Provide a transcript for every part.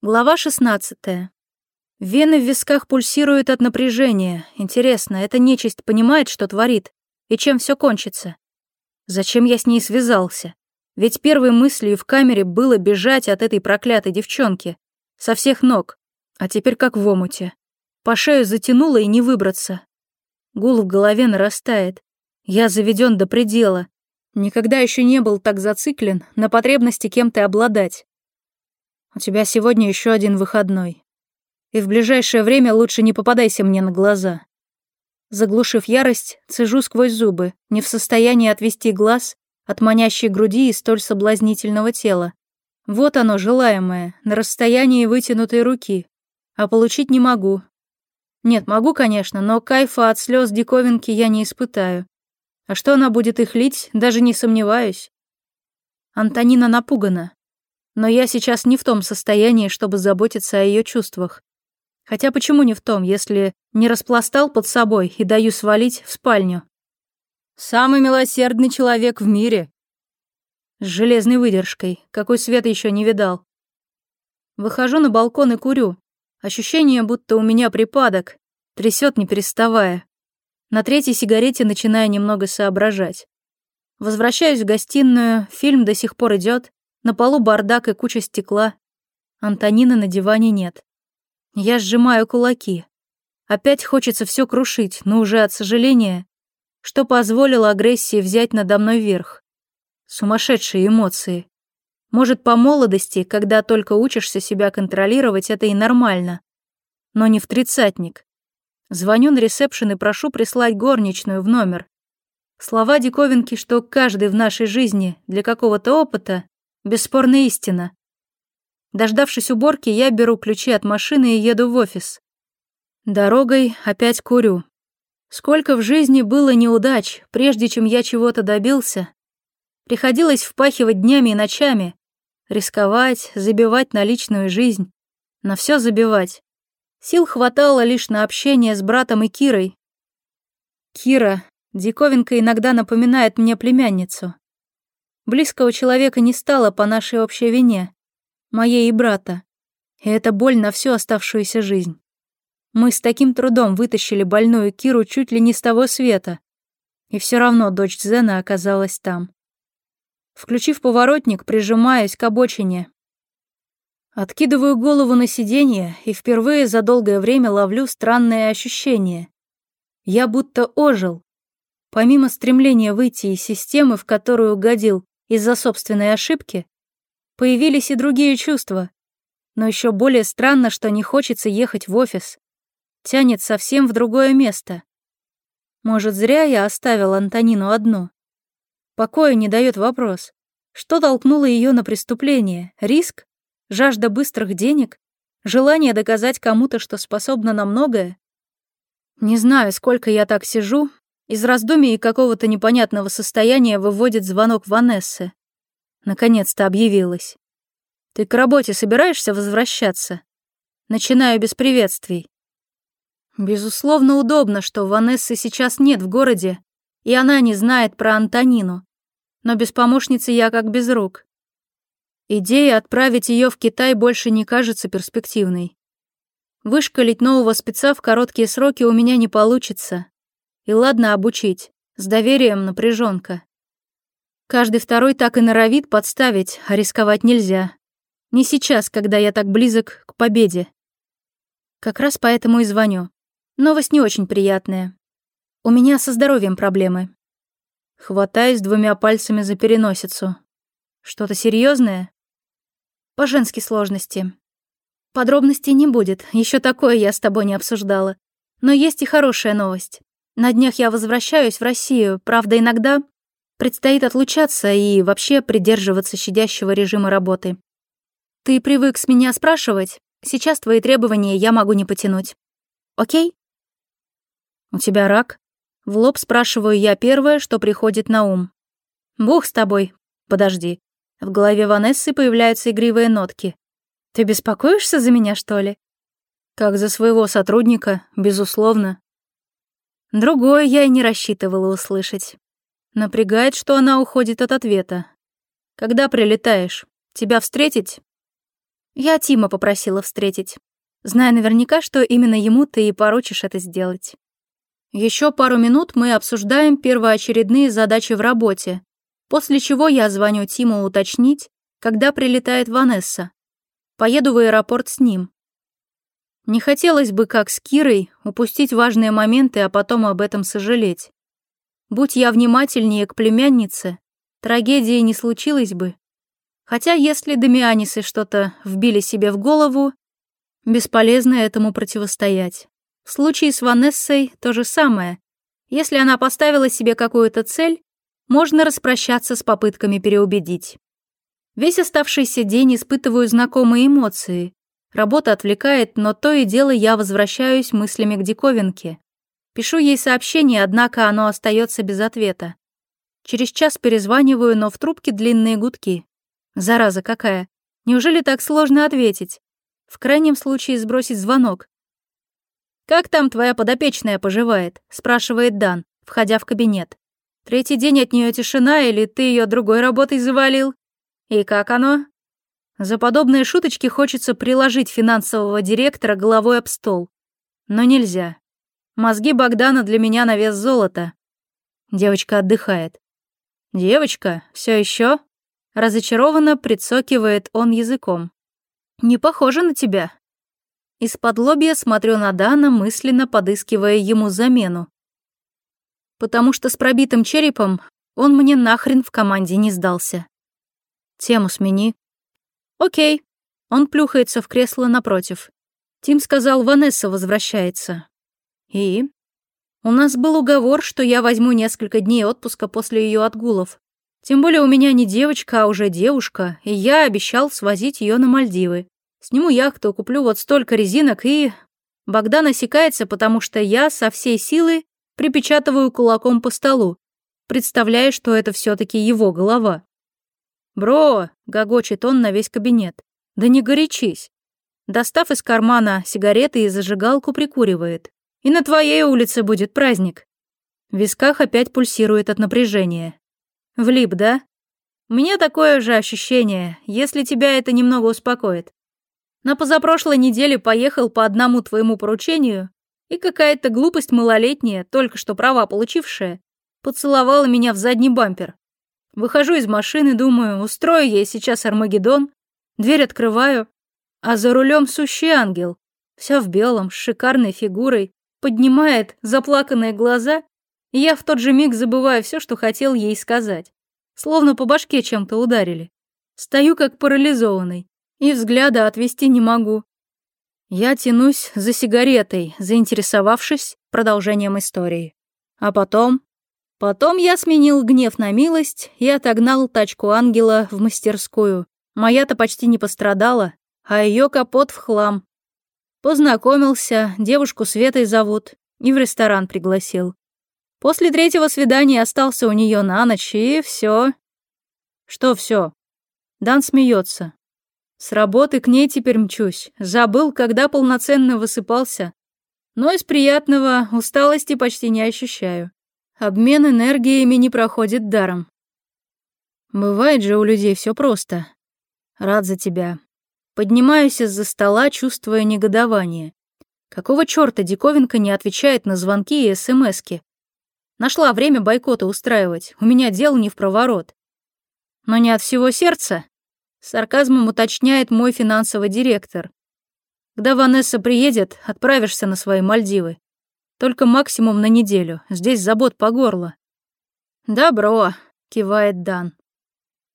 Глава 16. Вены в висках пульсируют от напряжения. Интересно, эта нечисть понимает, что творит, и чем все кончится? Зачем я с ней связался? Ведь первой мыслью в камере было бежать от этой проклятой девчонки. Со всех ног. А теперь как в омуте. По шею затянуло и не выбраться. Гул в голове нарастает. Я заведен до предела. Никогда еще не был так зациклен на потребности кем-то обладать. У тебя сегодня еще один выходной. И в ближайшее время лучше не попадайся мне на глаза. Заглушив ярость, цежу сквозь зубы, не в состоянии отвести глаз от манящей груди и столь соблазнительного тела. Вот оно, желаемое, на расстоянии вытянутой руки. А получить не могу. Нет, могу, конечно, но кайфа от слез диковинки я не испытаю. А что она будет их лить, даже не сомневаюсь. Антонина напугана но я сейчас не в том состоянии, чтобы заботиться о ее чувствах. Хотя почему не в том, если не распластал под собой и даю свалить в спальню? Самый милосердный человек в мире. С железной выдержкой, какой свет еще не видал. Выхожу на балкон и курю. Ощущение, будто у меня припадок. Трясет, не переставая. На третьей сигарете начинаю немного соображать. Возвращаюсь в гостиную, фильм до сих пор идет. На полу бардак и куча стекла. Антонины на диване нет. Я сжимаю кулаки. Опять хочется все крушить, но уже от сожаления, что позволило агрессии взять надо мной верх. Сумасшедшие эмоции. Может, по молодости, когда только учишься себя контролировать, это и нормально. Но не в тридцатник. Звоню на ресепшн и прошу прислать горничную в номер. Слова диковинки, что каждый в нашей жизни для какого-то опыта, Бесспорная истина. Дождавшись уборки, я беру ключи от машины и еду в офис. Дорогой опять курю. Сколько в жизни было неудач, прежде чем я чего-то добился. Приходилось впахивать днями и ночами, рисковать, забивать на личную жизнь, на все забивать. Сил хватало лишь на общение с братом и Кирой. Кира, диковинка иногда напоминает мне племянницу. Близкого человека не стало по нашей общей вине, моей и брата. И это боль на всю оставшуюся жизнь. Мы с таким трудом вытащили больную Киру чуть ли не с того света. И все равно дочь Зена оказалась там. Включив поворотник, прижимаюсь к обочине. Откидываю голову на сиденье и впервые за долгое время ловлю странное ощущение. Я будто ожил. Помимо стремления выйти из системы, в которую угодил, из-за собственной ошибки, появились и другие чувства. Но еще более странно, что не хочется ехать в офис. Тянет совсем в другое место. Может, зря я оставил Антонину одну. Покоя не дает вопрос. Что толкнуло ее на преступление? Риск? Жажда быстрых денег? Желание доказать кому-то, что способна на многое? Не знаю, сколько я так сижу, из раздумий и какого-то непонятного состояния выводит звонок Ванессы. Наконец-то объявилась. «Ты к работе собираешься возвращаться?» Начинаю без приветствий. Безусловно, удобно, что Ванессы сейчас нет в городе, и она не знает про Антонину. Но без помощницы я как без рук. Идея отправить ее в Китай больше не кажется перспективной. Вышкалить нового спеца в короткие сроки у меня не получится. И ладно обучить, с доверием напряженка. Каждый второй так и норовит подставить, а рисковать нельзя. Не сейчас, когда я так близок к победе. Как раз поэтому и звоню. Новость не очень приятная. У меня со здоровьем проблемы. Хватаюсь двумя пальцами за переносицу. Что-то серьезное? По-женски сложности. Подробностей не будет, еще такое я с тобой не обсуждала. Но есть и хорошая новость. На днях я возвращаюсь в Россию, правда, иногда предстоит отлучаться и вообще придерживаться щадящего режима работы. Ты привык с меня спрашивать? Сейчас твои требования я могу не потянуть. Окей? У тебя рак? В лоб спрашиваю я первое, что приходит на ум. Бог с тобой. Подожди. В голове Ванессы появляются игривые нотки. Ты беспокоишься за меня, что ли? Как за своего сотрудника, безусловно. Другое я и не рассчитывала услышать. Напрягает, что она уходит от ответа. «Когда прилетаешь? Тебя встретить?» Я Тима попросила встретить, зная наверняка, что именно ему ты и поручишь это сделать. Еще пару минут мы обсуждаем первоочередные задачи в работе, после чего я звоню Тиму уточнить, когда прилетает Ванесса. Поеду в аэропорт с ним. Не хотелось бы, как с Кирой, упустить важные моменты, а потом об этом сожалеть. Будь я внимательнее к племяннице, трагедии не случилось бы. Хотя если Дамианисы что-то вбили себе в голову, бесполезно этому противостоять. В случае с Ванессой то же самое. Если она поставила себе какую-то цель, можно распрощаться с попытками переубедить. Весь оставшийся день испытываю знакомые эмоции. Работа отвлекает, но то и дело я возвращаюсь мыслями к диковинке. Пишу ей сообщение, однако оно остается без ответа. Через час перезваниваю, но в трубке длинные гудки. Зараза какая. Неужели так сложно ответить? В крайнем случае сбросить звонок. «Как там твоя подопечная поживает?» — спрашивает Дан, входя в кабинет. «Третий день от нее тишина, или ты ее другой работой завалил? И как оно?» За подобные шуточки хочется приложить финансового директора головой об стол. Но нельзя. Мозги Богдана для меня на вес золота. Девочка отдыхает. «Девочка, все еще? Разочарованно прицокивает он языком. «Не похоже на тебя». Из-под лобья смотрю на Дана, мысленно подыскивая ему замену. Потому что с пробитым черепом он мне нахрен в команде не сдался. «Тему смени», «Окей». Он плюхается в кресло напротив. Тим сказал, Ванесса возвращается. «И?» «У нас был уговор, что я возьму несколько дней отпуска после ее отгулов. Тем более у меня не девочка, а уже девушка, и я обещал свозить ее на Мальдивы. Сниму яхту, куплю вот столько резинок и...» Богдан осекается, потому что я со всей силы припечатываю кулаком по столу, представляя, что это все таки его голова. «Бро!» — гогочит он на весь кабинет. «Да не горячись!» Достав из кармана сигареты и зажигалку, прикуривает. «И на твоей улице будет праздник!» В висках опять пульсирует от напряжения. «Влип, да?» «У меня такое же ощущение, если тебя это немного успокоит. На позапрошлой неделе поехал по одному твоему поручению, и какая-то глупость малолетняя, только что права получившая, поцеловала меня в задний бампер. Выхожу из машины, думаю, устрою ей сейчас Армагеддон. Дверь открываю, а за рулем сущий ангел. Вся в белом, с шикарной фигурой, поднимает заплаканные глаза, и я в тот же миг забываю все, что хотел ей сказать. Словно по башке чем-то ударили. Стою как парализованный, и взгляда отвести не могу. Я тянусь за сигаретой, заинтересовавшись продолжением истории. А потом Потом я сменил гнев на милость и отогнал тачку ангела в мастерскую. Моя-то почти не пострадала, а ее капот в хлам. Познакомился, девушку Светой зовут, и в ресторан пригласил. После третьего свидания остался у нее на ночь, и все. Что все? Дан смеется. С работы к ней теперь мчусь. Забыл, когда полноценно высыпался. Но из приятного усталости почти не ощущаю. Обмен энергиями не проходит даром. Бывает же у людей все просто. Рад за тебя. Поднимаюсь из-за стола, чувствуя негодование. Какого чёрта диковинка не отвечает на звонки и смски? Нашла время бойкота устраивать, у меня дело не в проворот. Но не от всего сердца, сарказмом уточняет мой финансовый директор. Когда Ванесса приедет, отправишься на свои Мальдивы. Только максимум на неделю. Здесь забот по горло. «Добро», — кивает Дан.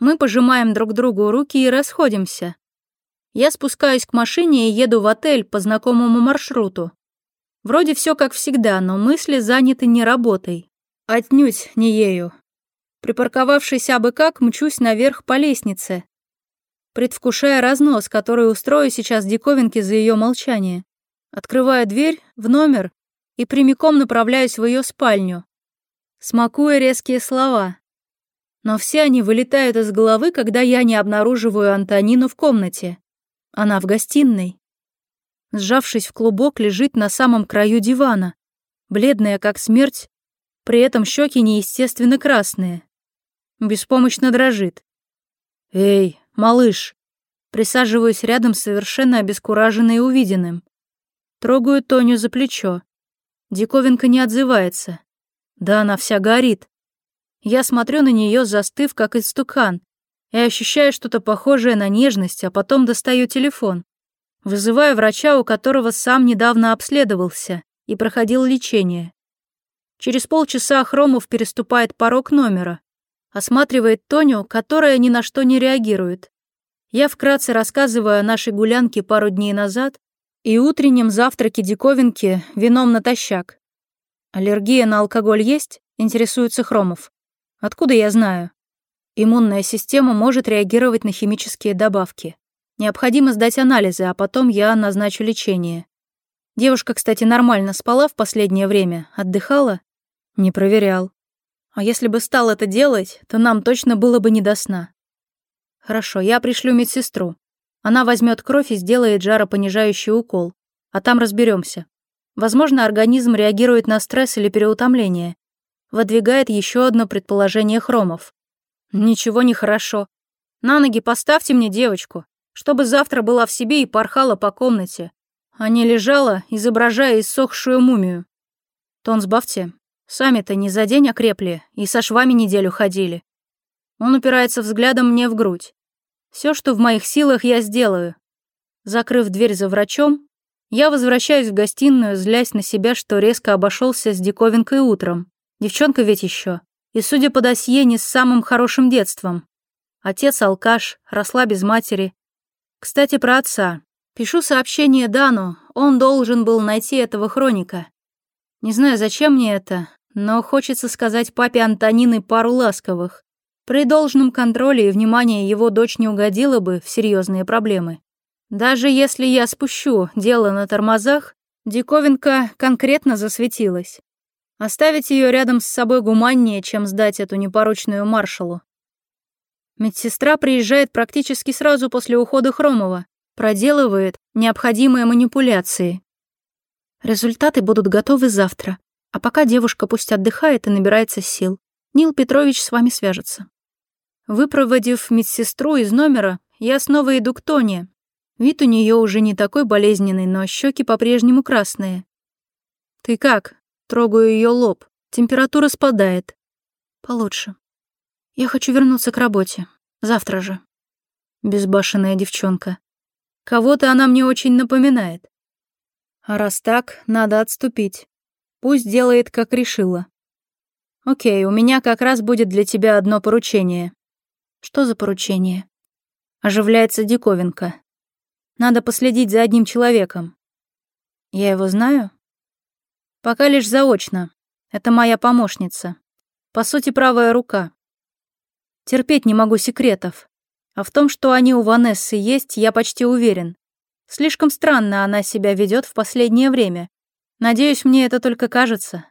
Мы пожимаем друг другу руки и расходимся. Я спускаюсь к машине и еду в отель по знакомому маршруту. Вроде все как всегда, но мысли заняты не работой. Отнюдь не ею. Припарковавшись абы как, мчусь наверх по лестнице, предвкушая разнос, который устрою сейчас диковинки за ее молчание. Открываю дверь в номер и прямиком направляюсь в ее спальню, смакуя резкие слова. Но все они вылетают из головы, когда я не обнаруживаю Антонину в комнате. Она в гостиной. Сжавшись в клубок, лежит на самом краю дивана, бледная как смерть, при этом щеки неестественно красные. Беспомощно дрожит. «Эй, малыш!» Присаживаюсь рядом, совершенно обескураженный увиденным. Трогаю Тоню за плечо. Диковинка не отзывается. Да она вся горит. Я смотрю на нее, застыв, как истукан, и ощущаю что-то похожее на нежность, а потом достаю телефон. Вызываю врача, у которого сам недавно обследовался и проходил лечение. Через полчаса Хромов переступает порог номера. Осматривает Тоню, которая ни на что не реагирует. Я вкратце рассказываю о нашей гулянке пару дней назад и утреннем завтраке диковинки вином натощак. Аллергия на алкоголь есть? Интересуется Хромов. Откуда я знаю? Иммунная система может реагировать на химические добавки. Необходимо сдать анализы, а потом я назначу лечение. Девушка, кстати, нормально спала в последнее время, отдыхала? Не проверял. А если бы стал это делать, то нам точно было бы не до сна. Хорошо, я пришлю медсестру. Она возьмет кровь и сделает жаропонижающий укол, а там разберемся. Возможно, организм реагирует на стресс или переутомление. Выдвигает еще одно предположение Хромов. Ничего не хорошо. На ноги поставьте мне девочку, чтобы завтра была в себе и порхала по комнате, а не лежала, изображая иссохшую мумию. Тон сбавьте. Сами-то не за день окрепли и со швами неделю ходили. Он упирается взглядом мне в грудь. Все, что в моих силах, я сделаю. Закрыв дверь за врачом, я возвращаюсь в гостиную, злясь на себя, что резко обошелся с диковинкой утром. Девчонка ведь еще. И, судя по досье, не с самым хорошим детством. Отец алкаш, росла без матери. Кстати, про отца. Пишу сообщение Дану, он должен был найти этого хроника. Не знаю, зачем мне это, но хочется сказать папе Антонины пару ласковых. При должном контроле и внимании его дочь не угодила бы в серьезные проблемы. Даже если я спущу дело на тормозах, диковинка конкретно засветилась. Оставить ее рядом с собой гуманнее, чем сдать эту непорочную маршалу. Медсестра приезжает практически сразу после ухода Хромова, проделывает необходимые манипуляции. Результаты будут готовы завтра, а пока девушка пусть отдыхает и набирается сил. Нил Петрович с вами свяжется. Выпроводив медсестру из номера, я снова иду к Тоне. Вид у нее уже не такой болезненный, но щеки по-прежнему красные. «Ты как?» — трогаю ее лоб. Температура спадает. «Получше. Я хочу вернуться к работе. Завтра же». Безбашенная девчонка. Кого-то она мне очень напоминает. А раз так, надо отступить. Пусть делает, как решила. Окей, у меня как раз будет для тебя одно поручение. Что за поручение? Оживляется диковинка. Надо последить за одним человеком. Я его знаю? Пока лишь заочно. Это моя помощница. По сути, правая рука. Терпеть не могу секретов. А в том, что они у Ванессы есть, я почти уверен. Слишком странно она себя ведет в последнее время. Надеюсь, мне это только кажется.